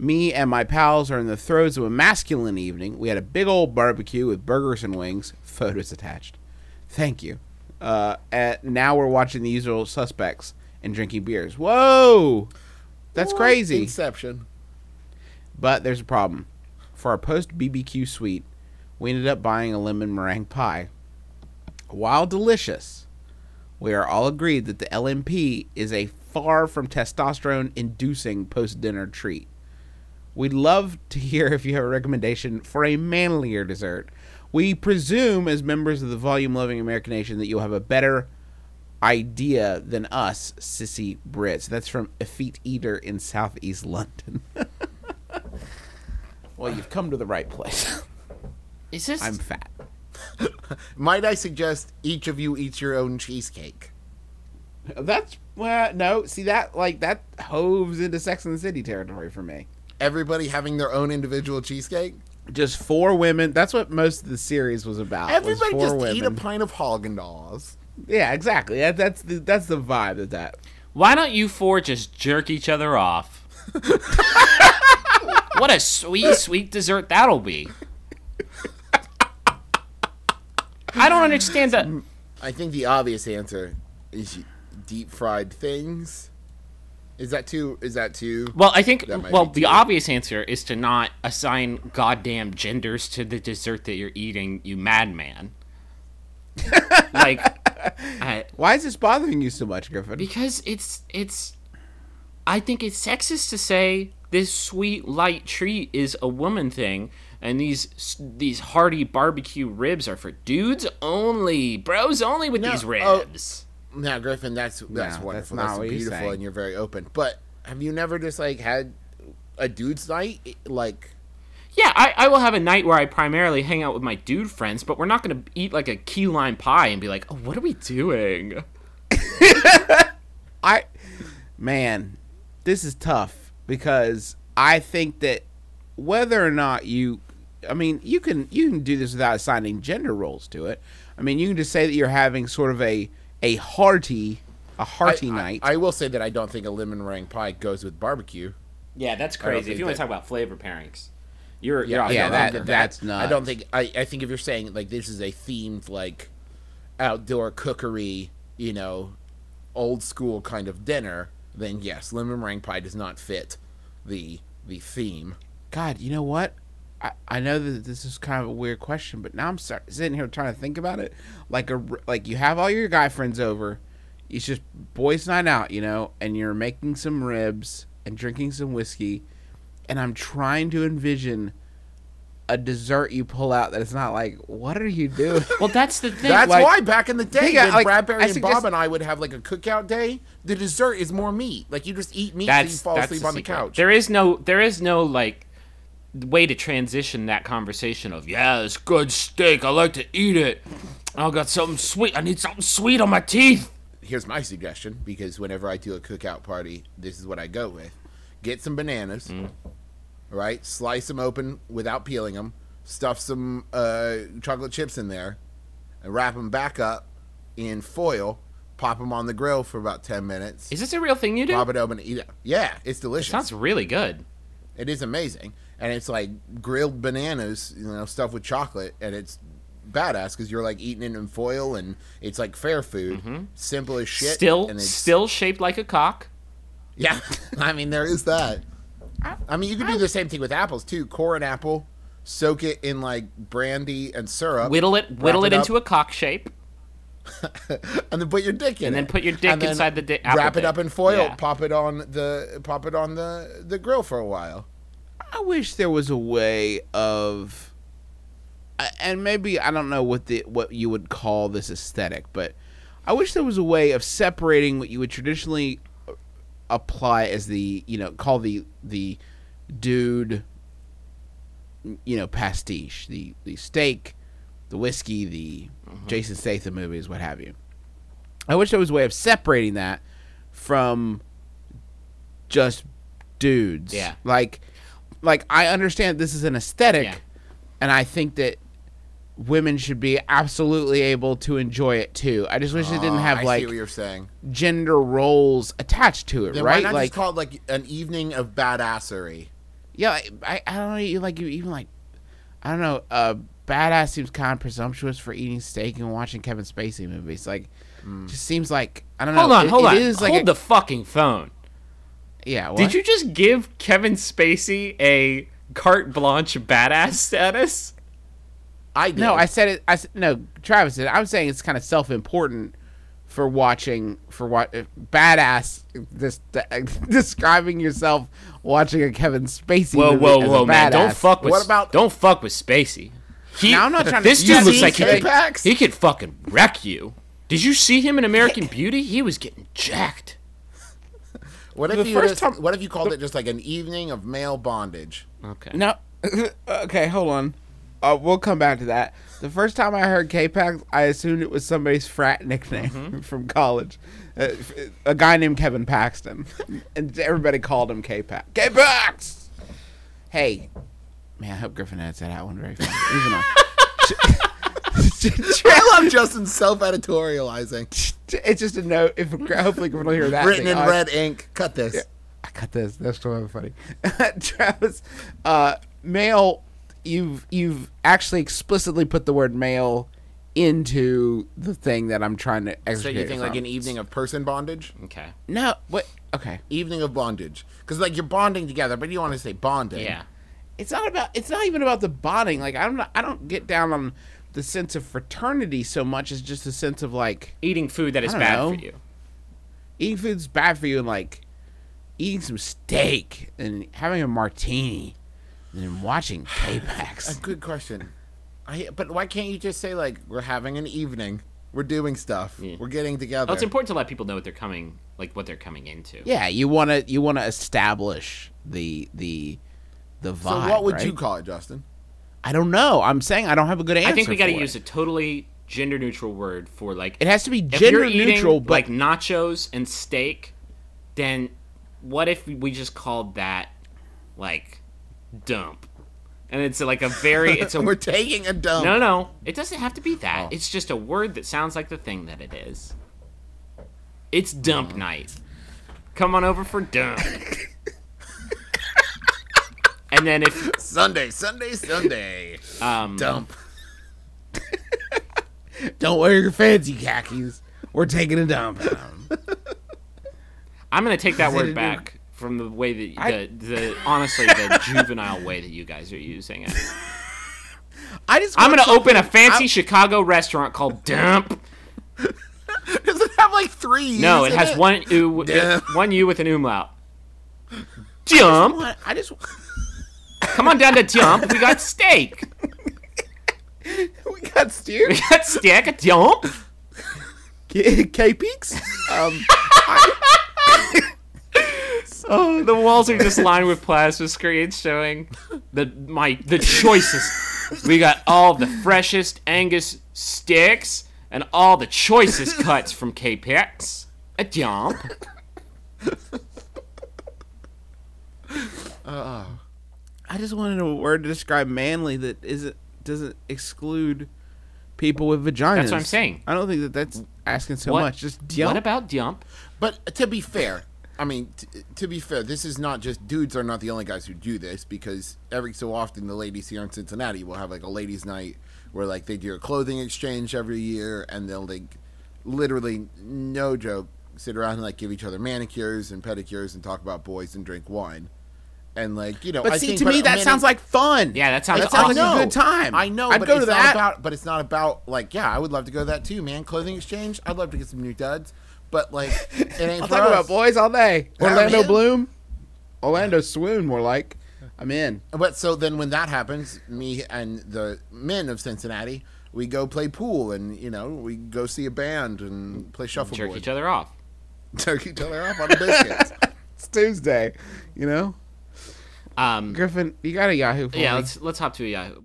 Me and my pals are in the throes of a masculine evening. We had a big old barbecue with burgers and wings. Photos attached. Thank you. Uh, and now we're watching the usual suspects and drinking beers. Whoa, that's crazy. Inception. But there's a problem. For our post BBQ suite, we ended up buying a lemon meringue pie. While delicious, we are all agreed that the LMP is a far from testosterone inducing post dinner treat. We'd love to hear if you have a recommendation for a manlier dessert. We presume, as members of the volume loving American nation, that you'll have a better idea than us, sissy Brits. That's from Effete Eater in southeast London. well, you've come to the right place. Is this? I'm fat. Might I suggest each of you eats your own cheesecake? That's well, no. See that like that hoves into Sex and the City territory for me. Everybody having their own individual cheesecake? Just four women. That's what most of the series was about. was Everybody four just women. eat a pint of Haagen Dazs. Yeah, exactly. That, that's the that's the vibe of that. Why don't you four just jerk each other off? what a sweet, sweet dessert that'll be. I don't understand that. I think the obvious answer is deep fried things. Is that too? Is that too? Well, I think well the too- obvious answer is to not assign goddamn genders to the dessert that you're eating, you madman. like, I, Why is this bothering you so much, Griffin? because it's it's. I think it's sexist to say this sweet light treat is a woman thing, and these these hearty barbecue ribs are for dudes only, bros only with No, these oh, ribs. Now, Griffin, that's that's that's wonderful. That's, what he's beautiful, saying. and you're very open. But have you never just like had a dude's night? Like, Yeah, I, I will have a night where I primarily hang out with my dude friends, but we're not going to eat like a key lime pie and be like, oh, what are we doing? I man, this is tough because I think that whether or not you I mean, you can you can do this without assigning gender roles to it. I mean, you can just say that you're having sort of a a hearty a hearty I, night. I, I will say that I don't think a lemon meringue pie goes with barbecue. Yeah, that's crazy. If you want to talk about flavor pairings, you're, Yeah, you're yeah, don't that- think that's I don't think. I, I think if you're saying like this is a themed like outdoor cookery, you know, old school kind of dinner, then yes, lemon meringue pie does not fit the the theme. God, you know what? I, I know that this is kind of a weird question, but now I'm start, sitting here trying to think about it. Like a r- like you have all your guy friends over, it's just boys' night out, you know, and you're making some ribs and drinking some whiskey, and I'm trying to envision a dessert you pull out that is not like, what are you doing? Well, that's the thing. That's like- why back in the day, Think when like, Bradbury I and Bob and I would have like a cookout day, the dessert is more meat. Like you just eat meat and you fall asleep the on the couch. There is no there is no like way to transition that conversation of yeah, it's good steak. I like to eat it. I got something sweet. I need something sweet on my teeth. Here's my suggestion because whenever I do a cookout party, this is what I go with: get some bananas, Mm. right? Slice them open without peeling them. Stuff some uh, chocolate chips in there, and wrap them back up in foil. Pop them on the grill for about ten minutes. Is this a real thing you do? Pop it open and eat it. Yeah, it's delicious. Sounds really good. It is amazing, and it's like grilled bananas, you know, stuff with chocolate, and it's badass because you're like eating it in foil, and it's like fair food, simple as shit. Mm-hmm. still and it's, still shaped like a cock. yeah. I mean, there is that. I mean, you can do the same thing with apples too. Core an apple, soak it in like brandy and syrup, Whittle it whittle wrap it, into a cock shape. and then put your dick in And it. then put your dick And inside the di- apple Wrap it dick. up in foil. Yeah. Pop it on the pop it on the the grill for a while. I wish there was a way of, and maybe I don't know what the what you would call this aesthetic, but I wish there was a way of separating what you would traditionally uh, apply as the you know call the the dude you know pastiche the the steak the whiskey the jason statham movies what have you. I wish there was a way of separating that from just dudes. Yeah. like like i understand this is an aesthetic Yeah. and i think that women should be absolutely able to enjoy it too i just wish it didn't Oh, have I like what you're saying. gender roles attached to it Then why right not like just call it like an evening of badassery? Yeah, I, I, I don't know. You like you even like, I don't know. Uh, badass seems kind of presumptuous for eating steak and watching Kevin Spacey movies. Like, just seems like I don't know. Hold on, It- hold it on. is like hold a- the fucking phone. Yeah. What? Did you just give Kevin Spacey a carte blanche badass status? I did. No, I said it. I said, no. Travis said. I'm saying it's kind of self-important for watching for what uh, badass. This uh, describing yourself watching a Kevin Spacey. Whoa, movie whoa, as a whoa, man! Don't badass. fuck with. What about- Don't fuck with Spacey. He, Now, I'm not trying to- This dude looks like he could, he could fucking wreck you. Did you see him in American Beauty? He was getting jacked. What The if you first just, time- what if you called it just like an evening of male bondage? Okay. No. okay, hold on. Uh, we'll come back to that. The first time I heard K-Pax, I assumed it was somebody's frat nickname from college. Uh, a guy named Kevin Paxton. and everybody called him K-Pax. K-Pax! Hey. Man, I hope Griffin edits that out one very fast. Moving on. I love Justin self-editorializing. it's just a note. If hopefully Griffin will hear that. Written thing. in I- red ink. Cut this. I cut this. That's so funny. Travis, uh, male. You've you've actually explicitly put the word male into the thing that I'm trying to So you think like an evening of person bondage? Okay. no what okay Evening of bondage. Because like you're bonding together, but you want to say bonding. Yeah. it's not about it's not even about the bonding like I'm not I don't get down on the sense of fraternity so much as just a sense of like Eating food that is bad know. for you. eating food's bad for you and like eating some steak and having a martini and watching A K-Pax. good question. I, but why can't you just say like we're having an evening? We're doing stuff. Yeah. We're getting together. Oh, it's important to let people know what they're coming, like what they're coming into. Yeah, you want to you want to establish the the the vibe. so what would right? you call it, Justin? I don't know. I'm saying I don't have a good answer. I think we got to use a totally gender neutral word for like. It has to be gender eating neutral, but like nachos and steak, then what if we just called that like dump? And it's like a very it's a We're taking a dump. no no it doesn't have to be that. Oh. It's just a word that sounds like the thing that it is. It's dump oh. night. Come on over for dump. and then if Sunday, Sunday, Sunday. um dump. don't wear your fancy khakis. We're taking a dump. I'm gonna take that word back from the way that I- the, the honestly the juvenile way that you guys are using it. I just I'm gonna open a fancy I- Chicago restaurant called Dump. Does it have like three? U's No, it has one u Dump. one u with an umlaut. I Dump. want- I just Come on down to Jump. We got steak. we got steer. We got steak at Jump. K peaks. Um, Oh, the walls are just lined with plasma screens showing the my the choicest. We got all the freshest Angus sticks and all the choicest cuts from K-Pax at Dump. I just wanted a word to describe manly that isn't doesn't exclude people with vaginas. That's what I'm saying. I don't think that that's asking so What- much. Just What about Dump? But to be fair, I mean, t- to be fair, this is not just dudes are not the only guys who do this because every so often the ladies here in Cincinnati will have like a ladies' night where like they do a clothing exchange every year and they'll like literally no joke sit around and like give each other manicures and pedicures and talk about boys and drink wine. And like you know, But I see, think, to but me, a that mani- sounds like fun. Yeah, that sounds that sounds awesome. like a good time. I know, I'd but go it's to not that. about. But it's not about like, yeah, I would love to go to that too, man. Clothing exchange. I'd love to get some new duds, but like, it ain't I'll for talk us. about boys all day. Orlando man. Bloom, Orlando Swoon, more like. I'm in. But so then when that happens, me and the men of Cincinnati, we go play pool and you know we go see a band and play Jerk shuffleboard, each other off. jerk each other off on the biscuits. It's Tuesday, you know. Um, Griffin, you got a Yahoo for yeah, me. let's let's hop to a Yahoo.